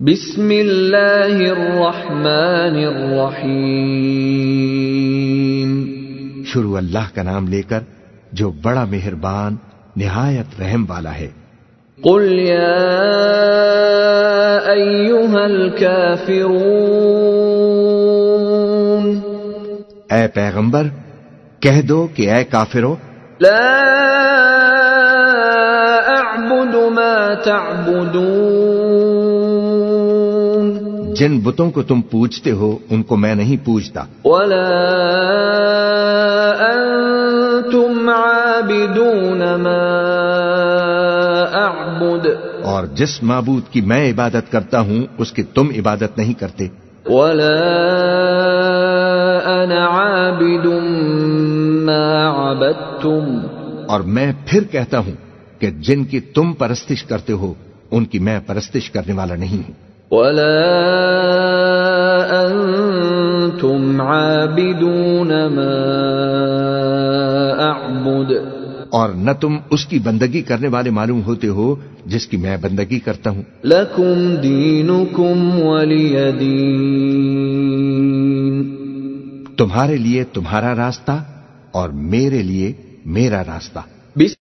بسم الله الرحمن الرحيم. شروع اللہ کا نام لے کر جو بڑا مہربان نہایت رحم والا ہے۔ قل يا أيها الكافرون. اے پیغمبر کہہ دو کہ اے کافروں لا أعبد ما تعبدون. جن بتوں کو تم پوجتے ہو ان کو میں نہیں پوجتا۔ ولا انتم عابدون ما اعبد اور جس معبود کی میں عبادت کرتا ہوں اس کی تم عبادت نہیں کرتے۔ ولا انا عابد ما عبدتم۔ اور میں پھر کہتا ہوں کہ جن کی تم پرستش کرتے ہو ان کی میں پرستش کرنے والا نہیں ہوں۔ ولا انتم عابدون ما اعبد اور نہ تم اس کی بندگی کرنے والے معلوم ہوتے ہو جس کی میں بندگی کرتا ہوں۔ لکم دینکم ولی دین تمہارے لیے تمہارا راستہ اور میرے لیے میرا راستہ۔